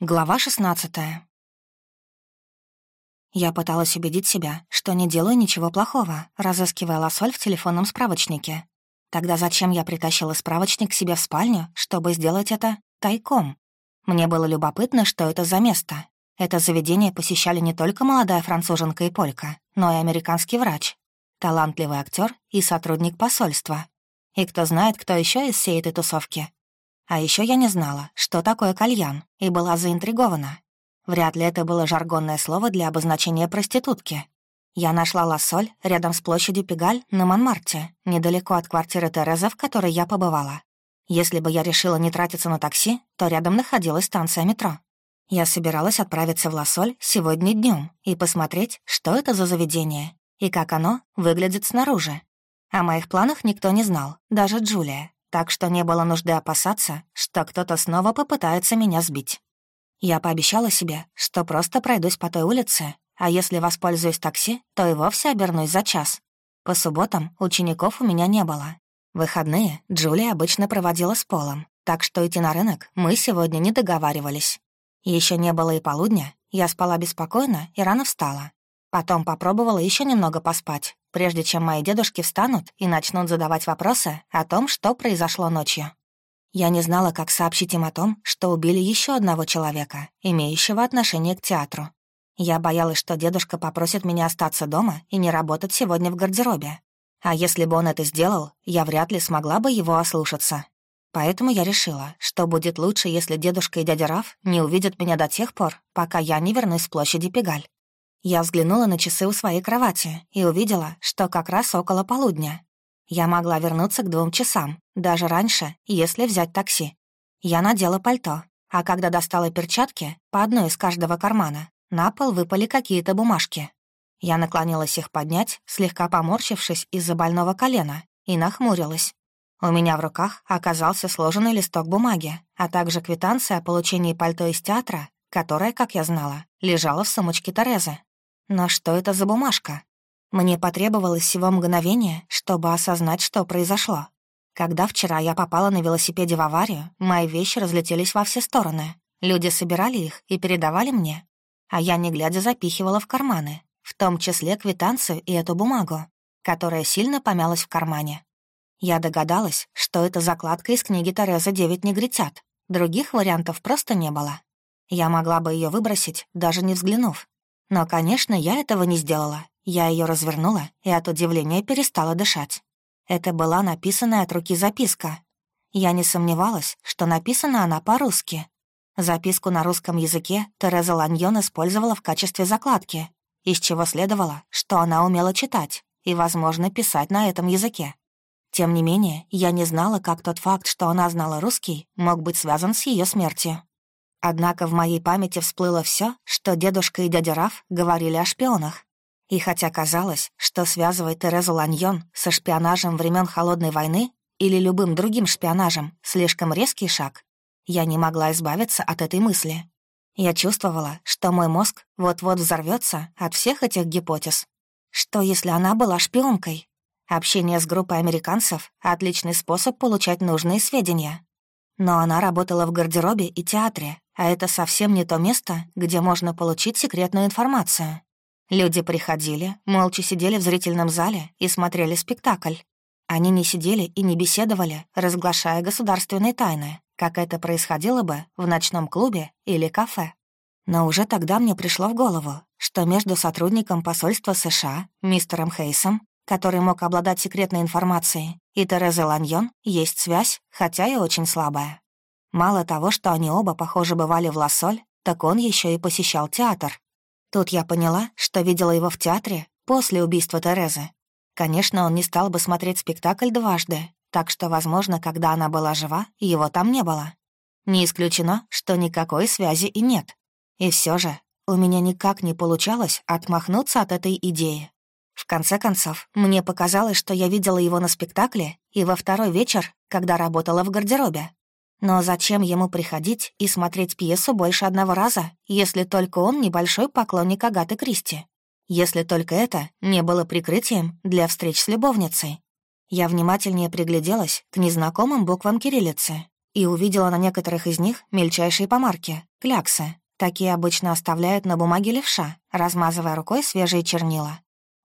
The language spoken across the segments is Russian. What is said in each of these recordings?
Глава 16 Я пыталась убедить себя, что не делаю ничего плохого, разыскивая лосоль в телефонном справочнике. Тогда зачем я притащила справочник к себе в спальню, чтобы сделать это тайком? Мне было любопытно, что это за место. Это заведение посещали не только молодая француженка и полька, но и американский врач, талантливый актер и сотрудник посольства. И кто знает, кто еще из всей этой тусовки. А еще я не знала, что такое кальян, и была заинтригована. Вряд ли это было жаргонное слово для обозначения проститутки. Я нашла лосоль рядом с площадью Пегаль на Монмарте, недалеко от квартиры Терезы, в которой я побывала. Если бы я решила не тратиться на такси, то рядом находилась станция метро. Я собиралась отправиться в Лосоль сегодня днем и посмотреть, что это за заведение и как оно выглядит снаружи. О моих планах никто не знал, даже Джулия, так что не было нужды опасаться, что кто-то снова попытается меня сбить. Я пообещала себе, что просто пройдусь по той улице, а если воспользуюсь такси, то и вовсе обернусь за час. По субботам учеников у меня не было. Выходные Джулия обычно проводила с Полом, так что идти на рынок мы сегодня не договаривались. Еще не было и полудня, я спала беспокойно и рано встала. Потом попробовала еще немного поспать, прежде чем мои дедушки встанут и начнут задавать вопросы о том, что произошло ночью. Я не знала, как сообщить им о том, что убили еще одного человека, имеющего отношение к театру. Я боялась, что дедушка попросит меня остаться дома и не работать сегодня в гардеробе. А если бы он это сделал, я вряд ли смогла бы его ослушаться. Поэтому я решила, что будет лучше, если дедушка и дядя Раф не увидят меня до тех пор, пока я не вернусь с площади Пегаль. Я взглянула на часы у своей кровати и увидела, что как раз около полудня. Я могла вернуться к двум часам, даже раньше, если взять такси. Я надела пальто, а когда достала перчатки, по одной из каждого кармана, на пол выпали какие-то бумажки. Я наклонилась их поднять, слегка поморщившись из-за больного колена, и нахмурилась. У меня в руках оказался сложенный листок бумаги, а также квитанция о получении пальто из театра, которая, как я знала, лежала в сумочке Терезы. Но что это за бумажка? Мне потребовалось всего мгновение, чтобы осознать, что произошло. Когда вчера я попала на велосипеде в аварию, мои вещи разлетелись во все стороны. Люди собирали их и передавали мне. А я, не глядя, запихивала в карманы, в том числе квитанцию и эту бумагу, которая сильно помялась в кармане. Я догадалась, что это закладка из книги Терезы «Девять негритят». Других вариантов просто не было. Я могла бы ее выбросить, даже не взглянув, но, конечно, я этого не сделала. Я ее развернула и от удивления перестала дышать. Это была написанная от руки записка. Я не сомневалась, что написана она по-русски. Записку на русском языке Тереза Ланьон использовала в качестве закладки, из чего следовало, что она умела читать и, возможно, писать на этом языке. Тем не менее, я не знала, как тот факт, что она знала русский, мог быть связан с ее смертью. Однако в моей памяти всплыло все, что дедушка и дядя Раф говорили о шпионах. И хотя казалось, что связывает Терезу Ланьон со шпионажем времен Холодной войны или любым другим шпионажем слишком резкий шаг, я не могла избавиться от этой мысли. Я чувствовала, что мой мозг вот-вот взорвется от всех этих гипотез. Что если она была шпионкой? Общение с группой американцев — отличный способ получать нужные сведения. Но она работала в гардеробе и театре, а это совсем не то место, где можно получить секретную информацию. Люди приходили, молча сидели в зрительном зале и смотрели спектакль. Они не сидели и не беседовали, разглашая государственные тайны, как это происходило бы в ночном клубе или кафе. Но уже тогда мне пришло в голову, что между сотрудником посольства США, мистером Хейсом, который мог обладать секретной информацией, и Терезой Ланьон есть связь, хотя и очень слабая. Мало того, что они оба, похоже, бывали в Лассоль, так он еще и посещал театр. Тут я поняла, что видела его в театре после убийства Терезы. Конечно, он не стал бы смотреть спектакль дважды, так что, возможно, когда она была жива, его там не было. Не исключено, что никакой связи и нет. И все же у меня никак не получалось отмахнуться от этой идеи. В конце концов, мне показалось, что я видела его на спектакле и во второй вечер, когда работала в гардеробе. Но зачем ему приходить и смотреть пьесу больше одного раза, если только он небольшой поклонник Агаты Кристи? Если только это не было прикрытием для встреч с любовницей. Я внимательнее пригляделась к незнакомым буквам кириллицы и увидела на некоторых из них мельчайшие помарки — кляксы. Такие обычно оставляют на бумаге левша, размазывая рукой свежие чернила.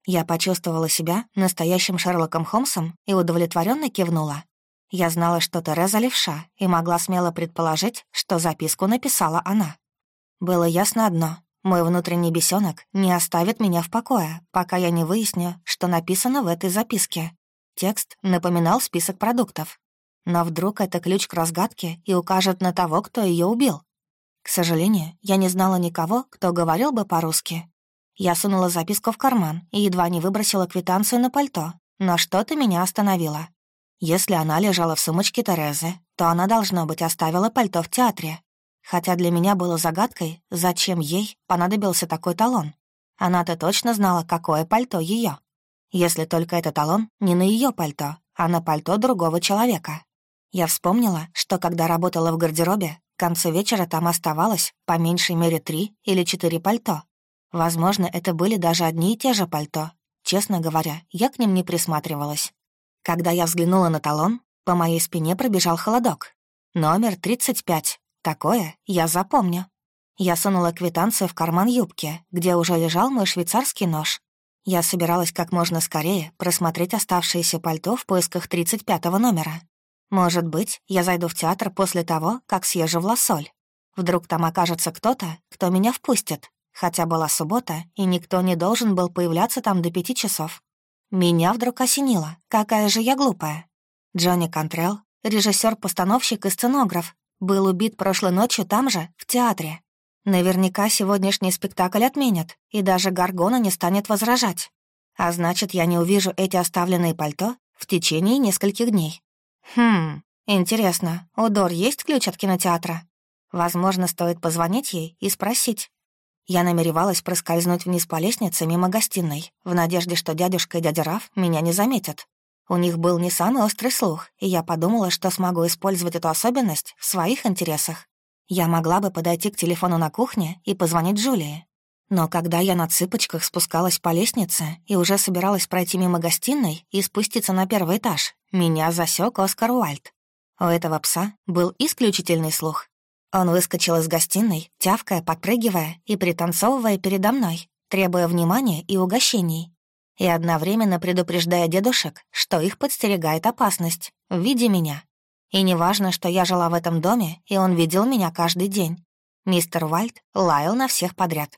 Я почувствовала себя настоящим Шерлоком Холмсом и удовлетворенно кивнула. Я знала, что Тереза левша, и могла смело предположить, что записку написала она. Было ясно одно — мой внутренний бесенок не оставит меня в покое, пока я не выясню, что написано в этой записке. Текст напоминал список продуктов. Но вдруг это ключ к разгадке и укажет на того, кто ее убил. К сожалению, я не знала никого, кто говорил бы по-русски, я сунула записку в карман и едва не выбросила квитанцию на пальто, но что-то меня остановило. Если она лежала в сумочке Терезы, то она, должно быть, оставила пальто в театре. Хотя для меня было загадкой, зачем ей понадобился такой талон. Она-то точно знала, какое пальто ее. Если только этот талон не на ее пальто, а на пальто другого человека. Я вспомнила, что когда работала в гардеробе, к концу вечера там оставалось по меньшей мере три или четыре пальто, Возможно, это были даже одни и те же пальто. Честно говоря, я к ним не присматривалась. Когда я взглянула на талон, по моей спине пробежал холодок. Номер 35. Такое я запомню. Я сунула квитанцию в карман юбки, где уже лежал мой швейцарский нож. Я собиралась как можно скорее просмотреть оставшееся пальто в поисках 35 номера. Может быть, я зайду в театр после того, как съезжу в Лассоль. Вдруг там окажется кто-то, кто меня впустит, хотя была суббота, и никто не должен был появляться там до пяти часов. Меня вдруг осенило, какая же я глупая. Джонни Контрелл, режиссер-постановщик и сценограф, был убит прошлой ночью там же, в театре. Наверняка сегодняшний спектакль отменят, и даже Гаргона не станет возражать. А значит, я не увижу эти оставленные пальто в течение нескольких дней. Хм, интересно, у Дор есть ключ от кинотеатра? Возможно, стоит позвонить ей и спросить. Я намеревалась проскользнуть вниз по лестнице мимо гостиной, в надежде, что дядюшка и дядя Раф меня не заметят. У них был не самый острый слух, и я подумала, что смогу использовать эту особенность в своих интересах. Я могла бы подойти к телефону на кухне и позвонить Джулии. Но когда я на цыпочках спускалась по лестнице и уже собиралась пройти мимо гостиной и спуститься на первый этаж, меня засек Оскар Уальд. У этого пса был исключительный слух. Он выскочил из гостиной, тявкая, подпрыгивая и пританцовывая передо мной, требуя внимания и угощений, и одновременно предупреждая дедушек, что их подстерегает опасность в виде меня. И неважно, что я жила в этом доме, и он видел меня каждый день. Мистер Уальд лаял на всех подряд.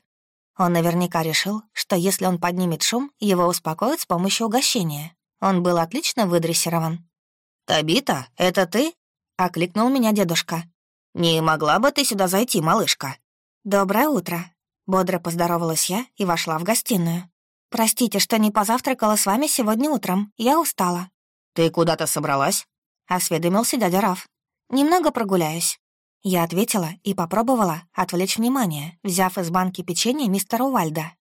Он наверняка решил, что если он поднимет шум, его успокоят с помощью угощения. Он был отлично выдрессирован. «Табита, это ты?» — окликнул меня дедушка. «Не могла бы ты сюда зайти, малышка?» «Доброе утро», — бодро поздоровалась я и вошла в гостиную. «Простите, что не позавтракала с вами сегодня утром. Я устала». «Ты куда-то собралась?» — осведомился дядя Раф. «Немного прогуляюсь». Я ответила и попробовала отвлечь внимание, взяв из банки печенье мистера Уальда.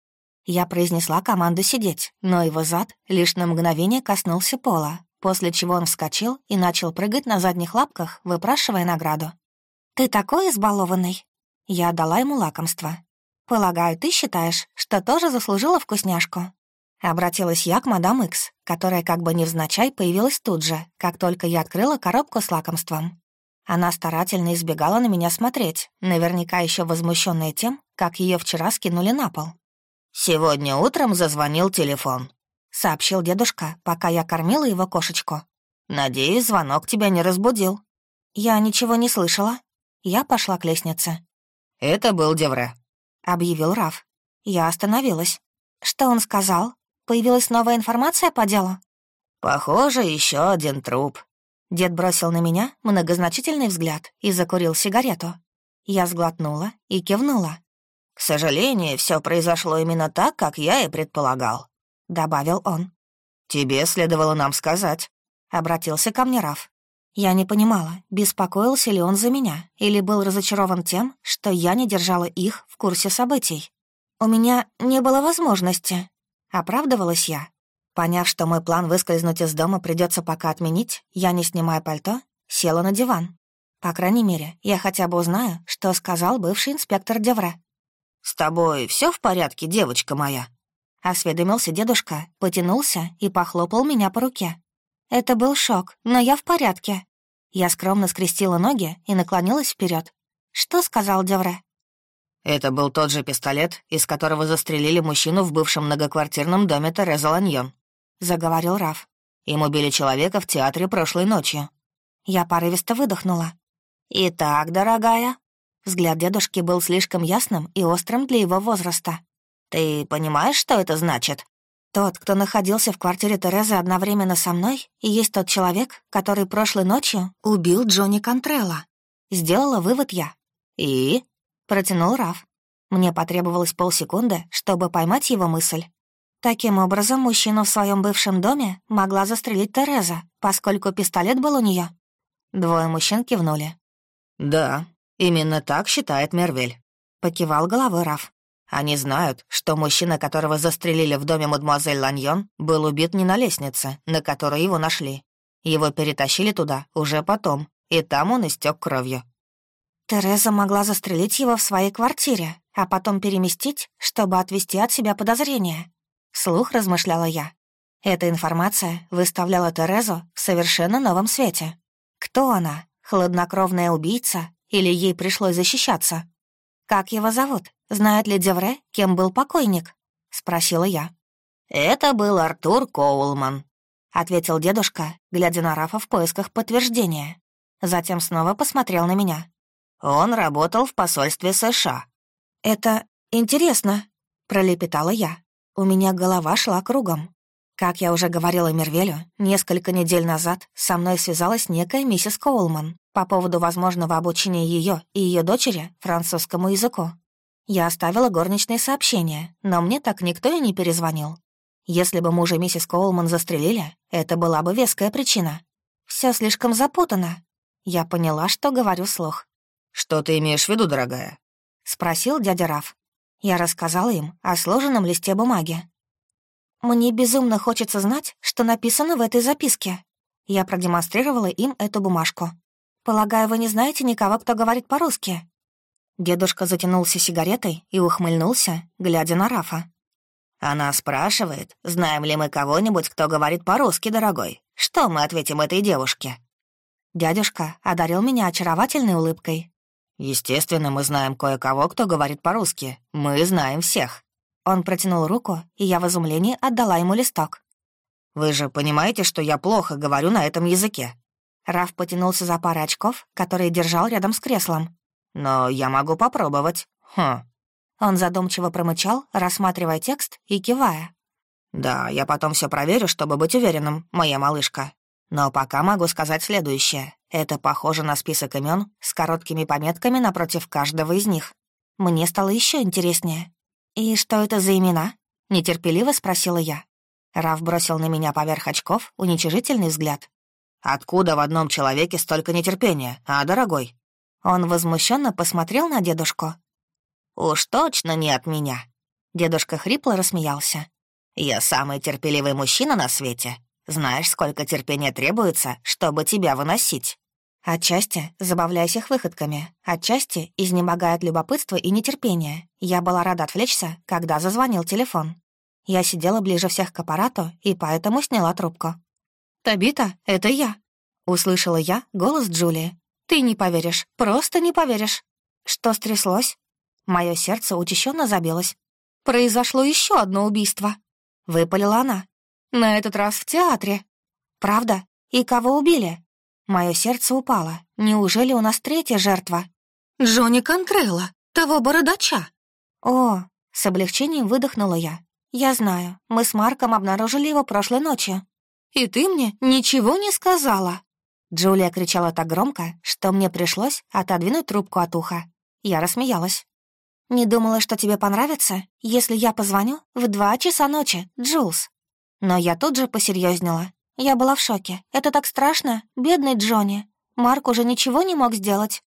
Я произнесла команду сидеть, но его зад лишь на мгновение коснулся пола, после чего он вскочил и начал прыгать на задних лапках, выпрашивая награду. «Ты такой избалованный!» Я отдала ему лакомство. «Полагаю, ты считаешь, что тоже заслужила вкусняшку?» Обратилась я к мадам Икс, которая как бы невзначай появилась тут же, как только я открыла коробку с лакомством. Она старательно избегала на меня смотреть, наверняка еще возмущенная тем, как ее вчера скинули на пол. «Сегодня утром зазвонил телефон», — сообщил дедушка, пока я кормила его кошечку. «Надеюсь, звонок тебя не разбудил». «Я ничего не слышала», я пошла к лестнице. «Это был Девре», — объявил Раф. Я остановилась. Что он сказал? Появилась новая информация по делу? «Похоже, еще один труп». Дед бросил на меня многозначительный взгляд и закурил сигарету. Я сглотнула и кивнула. «К сожалению, все произошло именно так, как я и предполагал», — добавил он. «Тебе следовало нам сказать», — обратился ко мне Раф. Я не понимала, беспокоился ли он за меня или был разочарован тем, что я не держала их в курсе событий. У меня не было возможности. Оправдывалась я. Поняв, что мой план выскользнуть из дома придется пока отменить, я, не снимая пальто, села на диван. По крайней мере, я хотя бы узнаю, что сказал бывший инспектор Девре. «С тобой все в порядке, девочка моя?» Осведомился дедушка, потянулся и похлопал меня по руке. Это был шок, но я в порядке. Я скромно скрестила ноги и наклонилась вперед. «Что сказал Девре?» «Это был тот же пистолет, из которого застрелили мужчину в бывшем многоквартирном доме Тереза Ланьон», — заговорил Раф. «Им убили человека в театре прошлой ночью». Я порывисто выдохнула. «Итак, дорогая...» Взгляд дедушки был слишком ясным и острым для его возраста. «Ты понимаешь, что это значит?» Тот, кто находился в квартире Терезы одновременно со мной, и есть тот человек, который прошлой ночью убил Джонни Контрелла. Сделала вывод я. «И?» — протянул Раф. Мне потребовалось полсекунды, чтобы поймать его мысль. Таким образом, мужчину в своем бывшем доме могла застрелить Тереза, поскольку пистолет был у нее. Двое мужчин кивнули. «Да, именно так считает Мервель», — покивал головой Раф. Они знают, что мужчина, которого застрелили в доме мадемуазель Ланьон, был убит не на лестнице, на которой его нашли. Его перетащили туда уже потом, и там он истек кровью. Тереза могла застрелить его в своей квартире, а потом переместить, чтобы отвести от себя подозрения. Слух размышляла я. Эта информация выставляла Терезу в совершенно новом свете. Кто она? Хладнокровная убийца? Или ей пришлось защищаться? Как его зовут? Знает ли Девре, кем был покойник?» — спросила я. «Это был Артур Коулман», — ответил дедушка, глядя на Рафа в поисках подтверждения. Затем снова посмотрел на меня. «Он работал в посольстве США». «Это интересно», — пролепетала я. У меня голова шла кругом. Как я уже говорила Мервелю, несколько недель назад со мной связалась некая миссис Коулман по поводу возможного обучения ее и ее дочери французскому языку. Я оставила горничное сообщение, но мне так никто и не перезвонил. Если бы мужа миссис Коулман застрелили, это была бы веская причина. Все слишком запутано. Я поняла, что говорю слух. «Что ты имеешь в виду, дорогая?» — спросил дядя Раф. Я рассказала им о сложенном листе бумаги. «Мне безумно хочется знать, что написано в этой записке». Я продемонстрировала им эту бумажку. «Полагаю, вы не знаете никого, кто говорит по-русски?» Дедушка затянулся сигаретой и ухмыльнулся, глядя на Рафа. «Она спрашивает, знаем ли мы кого-нибудь, кто говорит по-русски, дорогой. Что мы ответим этой девушке?» Дядюшка одарил меня очаровательной улыбкой. «Естественно, мы знаем кое-кого, кто говорит по-русски. Мы знаем всех». Он протянул руку, и я в изумлении отдала ему листок. «Вы же понимаете, что я плохо говорю на этом языке?» Раф потянулся за парой очков, которые держал рядом с креслом. Но я могу попробовать. Хм. Он задумчиво промычал, рассматривая текст и кивая. «Да, я потом все проверю, чтобы быть уверенным, моя малышка. Но пока могу сказать следующее. Это похоже на список имен с короткими пометками напротив каждого из них. Мне стало еще интереснее. «И что это за имена?» — нетерпеливо спросила я. Раф бросил на меня поверх очков уничижительный взгляд. «Откуда в одном человеке столько нетерпения, а, дорогой?» Он возмущенно посмотрел на дедушку. «Уж точно не от меня!» Дедушка хрипло рассмеялся. «Я самый терпеливый мужчина на свете. Знаешь, сколько терпения требуется, чтобы тебя выносить?» Отчасти, забавляясь их выходками, отчасти, изнемогая от любопытства и нетерпения, я была рада отвлечься, когда зазвонил телефон. Я сидела ближе всех к аппарату и поэтому сняла трубку. «Табита, это я», — услышала я голос Джулии. Ты не поверишь, просто не поверишь. Что стряслось? Мое сердце учащенно забилось. Произошло еще одно убийство. Выпалила она. На этот раз в театре. Правда? И кого убили? Мое сердце упало. Неужели у нас третья жертва? Джонни Контрелла, того бородача. О, с облегчением выдохнула я. Я знаю, мы с Марком обнаружили его прошлой ночью. И ты мне ничего не сказала. Джулия кричала так громко, что мне пришлось отодвинуть трубку от уха. Я рассмеялась. «Не думала, что тебе понравится, если я позвоню в два часа ночи, Джулс». Но я тут же посерьезнела. Я была в шоке. Это так страшно, бедный Джонни. Марк уже ничего не мог сделать.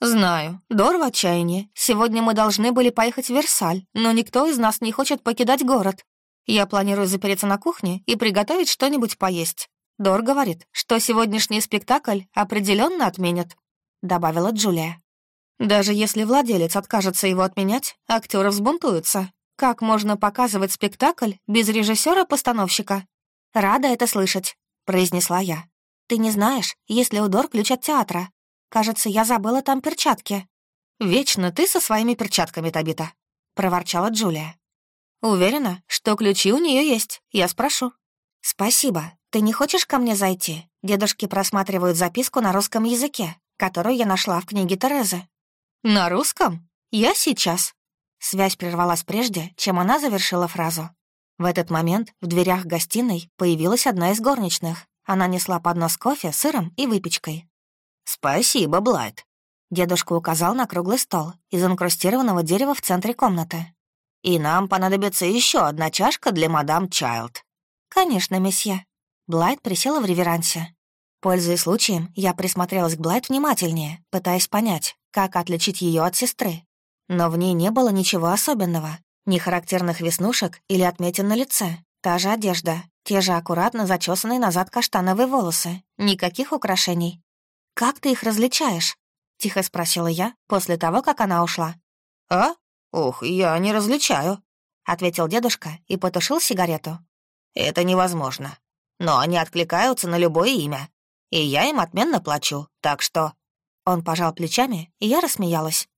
«Знаю. Дор в отчаянии. Сегодня мы должны были поехать в Версаль, но никто из нас не хочет покидать город. Я планирую запереться на кухне и приготовить что-нибудь поесть. Дор говорит, что сегодняшний спектакль определенно отменят», — добавила Джулия. «Даже если владелец откажется его отменять, актеры взбунтуются. Как можно показывать спектакль без режиссера-постановщика?» «Рада это слышать», — произнесла я. Ты не знаешь, есть ли у Дор ключ от театра? Кажется, я забыла там перчатки». «Вечно ты со своими перчатками, Табита», — проворчала Джулия. «Уверена, что ключи у нее есть. Я спрошу». «Спасибо. Ты не хочешь ко мне зайти? Дедушки просматривают записку на русском языке, которую я нашла в книге Терезы». «На русском? Я сейчас». Связь прервалась прежде, чем она завершила фразу. В этот момент в дверях гостиной появилась одна из горничных. Она несла поднос кофе, сыром и выпечкой. «Спасибо, Блайт». Дедушка указал на круглый стол из инкрустированного дерева в центре комнаты. «И нам понадобится еще одна чашка для мадам Чайлд». «Конечно, месье». Блайт присела в реверансе. Пользуясь случаем, я присмотрелась к Блайт внимательнее, пытаясь понять, как отличить ее от сестры. Но в ней не было ничего особенного, ни характерных веснушек или отметин на лице. Та же одежда, те же аккуратно зачесанные назад каштановые волосы. Никаких украшений. «Как ты их различаешь?» — тихо спросила я после того, как она ушла. «А? Ух, я не различаю», — ответил дедушка и потушил сигарету. «Это невозможно. Но они откликаются на любое имя. И я им отменно плачу, так что...» Он пожал плечами, и я рассмеялась.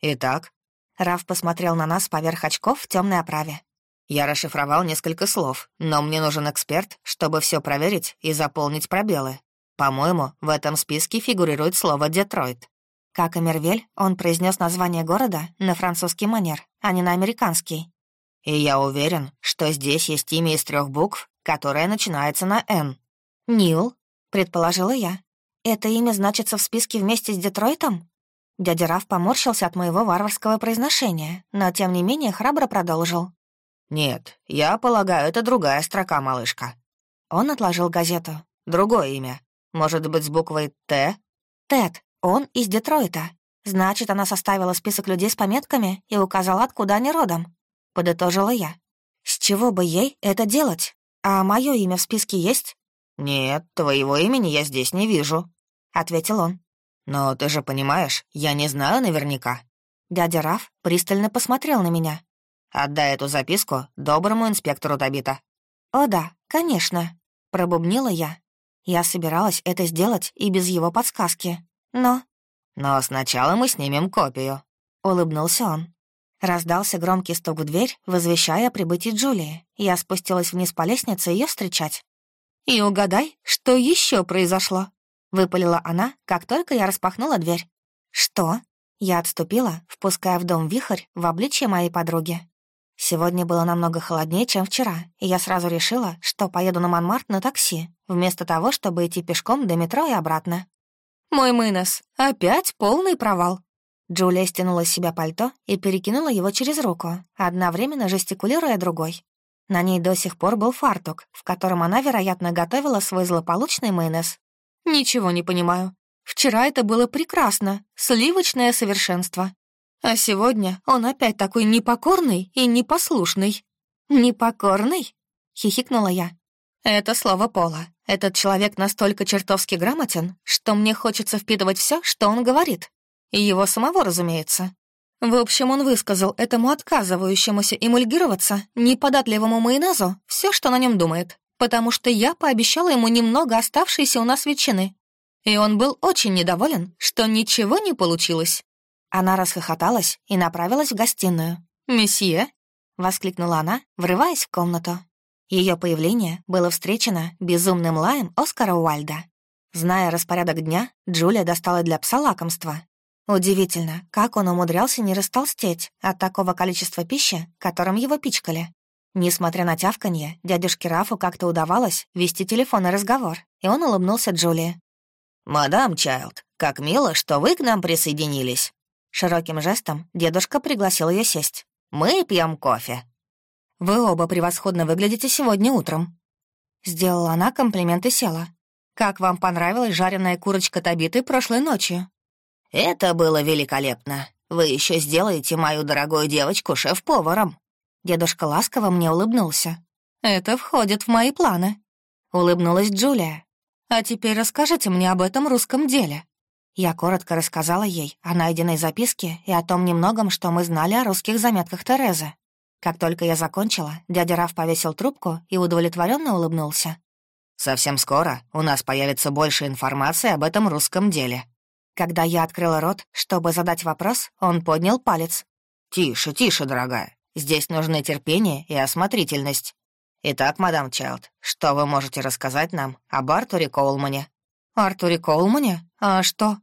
«Итак, Раф посмотрел на нас поверх очков в темной оправе. «Я расшифровал несколько слов, но мне нужен эксперт, чтобы все проверить и заполнить пробелы. По-моему, в этом списке фигурирует слово «Детройт». Как и Мервель, он произнес название города на французский манер, а не на американский. И я уверен, что здесь есть имя из трех букв, которое начинается на «Н». «Нил», — предположила я. «Это имя значится в списке вместе с Детройтом?» Дядя Раф поморщился от моего варварского произношения, но тем не менее храбро продолжил. «Нет, я полагаю, это другая строка, малышка». Он отложил газету. «Другое имя. Может быть, с буквой «Т»?» «Тед. Он из Детройта. Значит, она составила список людей с пометками и указала, откуда они родом». Подытожила я. «С чего бы ей это делать? А мое имя в списке есть?» «Нет, твоего имени я здесь не вижу», — ответил он. «Но ты же понимаешь, я не знаю наверняка». Дядя Раф пристально посмотрел на меня. «Отдай эту записку доброму инспектору Табита». «О да, конечно», — пробубнила я. Я собиралась это сделать и без его подсказки, но... «Но сначала мы снимем копию», — улыбнулся он. Раздался громкий стук в дверь, возвещая о прибытии Джулии. Я спустилась вниз по лестнице ее встречать. «И угадай, что еще произошло?» Выпалила она, как только я распахнула дверь. «Что?» Я отступила, впуская в дом вихрь в обличье моей подруги. Сегодня было намного холоднее, чем вчера, и я сразу решила, что поеду на Монмарт на такси, вместо того, чтобы идти пешком до метро и обратно. «Мой Мынос, опять полный провал!» Джулия стянула с себя пальто и перекинула его через руку, одновременно жестикулируя другой. На ней до сих пор был фартук, в котором она, вероятно, готовила свой злополучный майонез. Ничего не понимаю. Вчера это было прекрасно, сливочное совершенство. А сегодня он опять такой непокорный и непослушный. «Непокорный?» — хихикнула я. «Это слово Пола. Этот человек настолько чертовски грамотен, что мне хочется впитывать все, что он говорит. И его самого, разумеется. В общем, он высказал этому отказывающемуся эмульгироваться неподатливому майонезу все, что на нем думает потому что я пообещала ему немного оставшейся у нас ветчины. И он был очень недоволен, что ничего не получилось. Она расхохоталась и направилась в гостиную. «Месье?» — воскликнула она, врываясь в комнату. Ее появление было встречено безумным лаем Оскара Уальда. Зная распорядок дня, Джулия достала для пса лакомство. Удивительно, как он умудрялся не растолстеть от такого количества пищи, которым его пичкали. Несмотря на тявканье, дядюшке Рафу как-то удавалось вести телефонный разговор, и он улыбнулся Джулии. «Мадам Чайлд, как мило, что вы к нам присоединились». Широким жестом дедушка пригласил ее сесть. «Мы пьем кофе». «Вы оба превосходно выглядите сегодня утром». Сделала она комплимент и села. «Как вам понравилась жареная курочка Табиты прошлой ночью?» «Это было великолепно. Вы еще сделаете мою дорогую девочку шеф-поваром». Дедушка ласково мне улыбнулся. «Это входит в мои планы», — улыбнулась Джулия. «А теперь расскажите мне об этом русском деле». Я коротко рассказала ей о найденной записке и о том немногом, что мы знали о русских заметках Терезы. Как только я закончила, дядя Раф повесил трубку и удовлетворенно улыбнулся. Совсем скоро у нас появится больше информации об этом русском деле». Когда я открыла рот, чтобы задать вопрос, он поднял палец. «Тише, тише, дорогая. Здесь нужны терпение и осмотрительность. Итак, мадам Чайлд, что вы можете рассказать нам об Артуре Коулмане?» «Артуре Коулмане? А что?»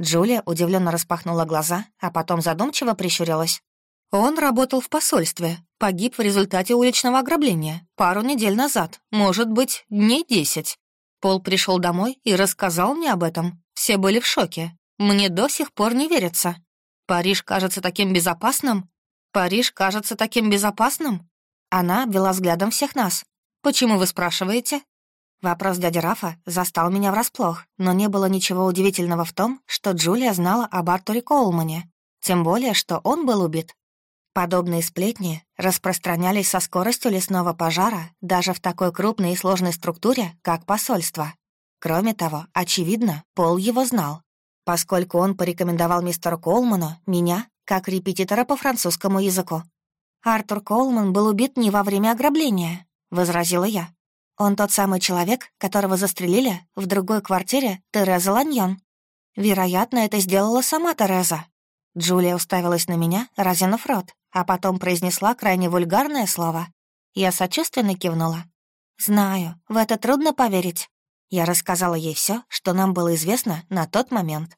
Джулия удивленно распахнула глаза, а потом задумчиво прищурилась. «Он работал в посольстве, погиб в результате уличного ограбления пару недель назад, может быть, дней десять. Пол пришел домой и рассказал мне об этом. Все были в шоке. Мне до сих пор не верится. Париж кажется таким безопасным. Париж кажется таким безопасным. Она обвела взглядом всех нас. Почему вы спрашиваете? Вопрос дяди Рафа застал меня врасплох, но не было ничего удивительного в том, что Джулия знала об Артуре Коулмане, тем более, что он был убит. Подобные сплетни распространялись со скоростью лесного пожара даже в такой крупной и сложной структуре, как посольство. Кроме того, очевидно, Пол его знал, поскольку он порекомендовал мистеру Коулману меня как репетитора по французскому языку. «Артур Коулман был убит не во время ограбления», — возразила я. Он тот самый человек, которого застрелили в другой квартире Тереза Ланьон. Вероятно, это сделала сама Тереза. Джулия уставилась на меня, разинув рот, а потом произнесла крайне вульгарное слово. Я сочувственно кивнула. «Знаю, в это трудно поверить». Я рассказала ей все, что нам было известно на тот момент.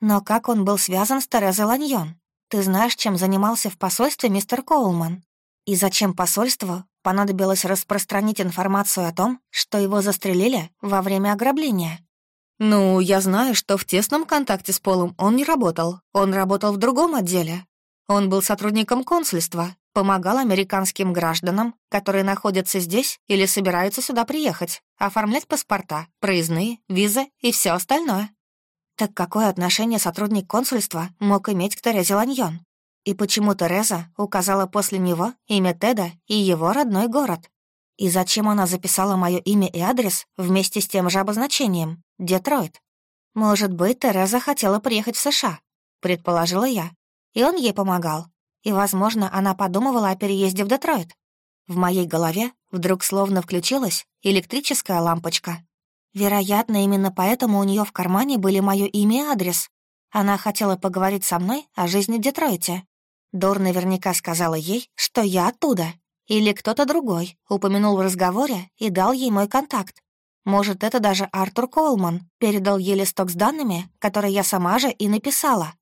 «Но как он был связан с Терезой Ланьон? Ты знаешь, чем занимался в посольстве мистер Коулман? И зачем посольству понадобилось распространить информацию о том, что его застрелили во время ограбления. «Ну, я знаю, что в тесном контакте с Полом он не работал. Он работал в другом отделе. Он был сотрудником консульства, помогал американским гражданам, которые находятся здесь или собираются сюда приехать, оформлять паспорта, проездные, визы и все остальное». Так какое отношение сотрудник консульства мог иметь к Терезе Ланьон? И почему Тереза указала после него имя Теда и его родной город? И зачем она записала мое имя и адрес вместе с тем же обозначением — Детройт? Может быть, Тереза хотела приехать в США, предположила я. И он ей помогал. И, возможно, она подумывала о переезде в Детройт. В моей голове вдруг словно включилась электрическая лампочка. Вероятно, именно поэтому у нее в кармане были мое имя и адрес. Она хотела поговорить со мной о жизни в Детройте. Дор наверняка сказала ей, что я оттуда. Или кто-то другой упомянул в разговоре и дал ей мой контакт. Может, это даже Артур Колман передал ей листок с данными, которые я сама же и написала.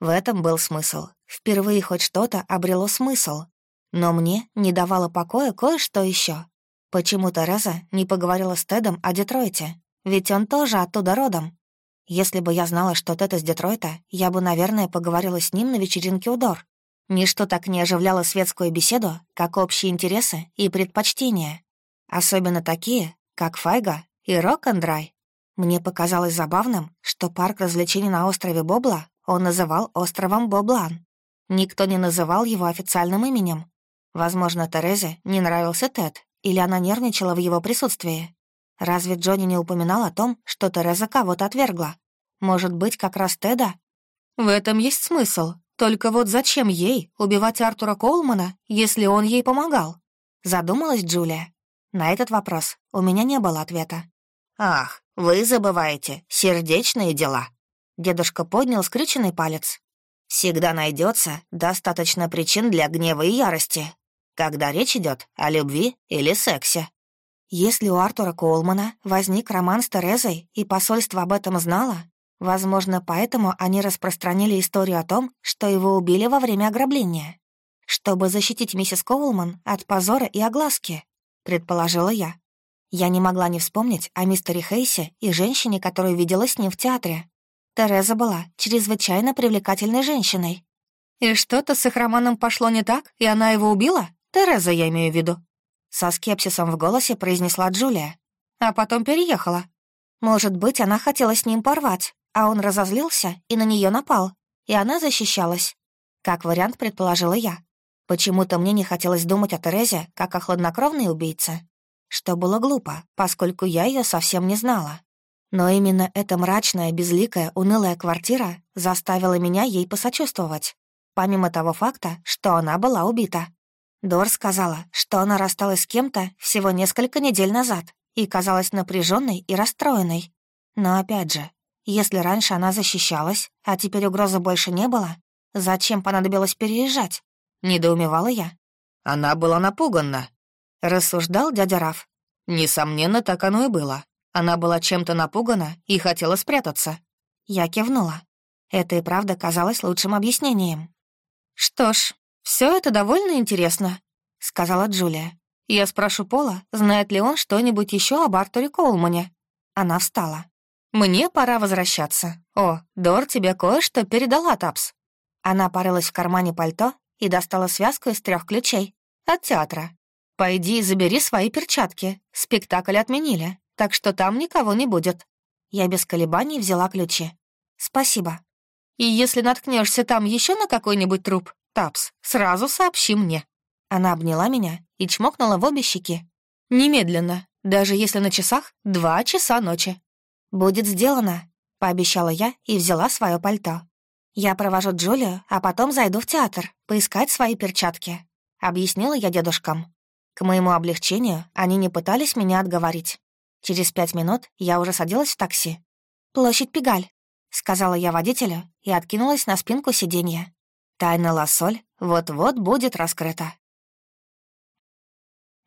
В этом был смысл. Впервые хоть что-то обрело смысл. Но мне не давало покоя кое-что еще. Почему Тереза не поговорила с Тедом о Детройте? Ведь он тоже оттуда родом. Если бы я знала, что Тед из Детройта, я бы, наверное, поговорила с ним на вечеринке у Дор. Ничто так не оживляло светскую беседу, как общие интересы и предпочтения. Особенно такие, как файга и рок-н-драй. Мне показалось забавным, что парк развлечений на острове Бобла он называл островом Боблан. Никто не называл его официальным именем. Возможно, Терезе не нравился Тед, или она нервничала в его присутствии. Разве Джонни не упоминал о том, что Тереза кого-то отвергла? Может быть, как раз Теда? В этом есть смысл, только вот зачем ей убивать Артура Колмана, если он ей помогал? Задумалась Джулия. На этот вопрос у меня не было ответа. «Ах, вы забываете сердечные дела». Дедушка поднял скрюченный палец. «Всегда найдется достаточно причин для гнева и ярости, когда речь идет о любви или сексе». Если у Артура Колмана возник роман с Терезой, и посольство об этом знало, Возможно, поэтому они распространили историю о том, что его убили во время ограбления. Чтобы защитить миссис Коулман от позора и огласки, предположила я. Я не могла не вспомнить о мистере Хейсе и женщине, которую видела с ним в театре. Тереза была чрезвычайно привлекательной женщиной. «И что-то с их романом пошло не так, и она его убила? Тереза, я имею в виду». Со скепсисом в голосе произнесла Джулия. А потом переехала. Может быть, она хотела с ним порвать, а он разозлился и на нее напал, и она защищалась. Как вариант предположила я. Почему-то мне не хотелось думать о Терезе как о хладнокровной убийце. Что было глупо, поскольку я ее совсем не знала. Но именно эта мрачная, безликая, унылая квартира заставила меня ей посочувствовать, помимо того факта, что она была убита. Дор сказала, что она рассталась с кем-то всего несколько недель назад, и казалась напряженной и расстроенной. Но опять же, если раньше она защищалась, а теперь угрозы больше не было, зачем понадобилось переезжать? Недоумевала я. Она была напугана. Рассуждал дядя Раф. Несомненно, так оно и было. Она была чем-то напугана и хотела спрятаться. Я кивнула. Это и правда казалось лучшим объяснением. «Что ж, все это довольно интересно», — сказала Джулия. «Я спрошу Пола, знает ли он что-нибудь еще об Артуре Коулмане». Она встала. «Мне пора возвращаться. О, Дор тебе кое-что передала, Тапс». Она порылась в кармане пальто и достала связку из трех ключей. От театра. «Пойди и забери свои перчатки. Спектакль отменили, так что там никого не будет». Я без колебаний взяла ключи. «Спасибо». «И если наткнешься там еще на какой-нибудь труп, Тапс, сразу сообщи мне». Она обняла меня и чмокнула в обе щеки. «Немедленно, даже если на часах два часа ночи». «Будет сделано», — пообещала я и взяла свое пальто. «Я провожу Джулию, а потом зайду в театр, поискать свои перчатки», — объяснила я дедушкам. К моему облегчению они не пытались меня отговорить. Через пять минут я уже садилась в такси. «Площадь Пегаль», — сказала я водителю и откинулась на спинку сиденья. Тайна Лассоль вот-вот будет раскрыта.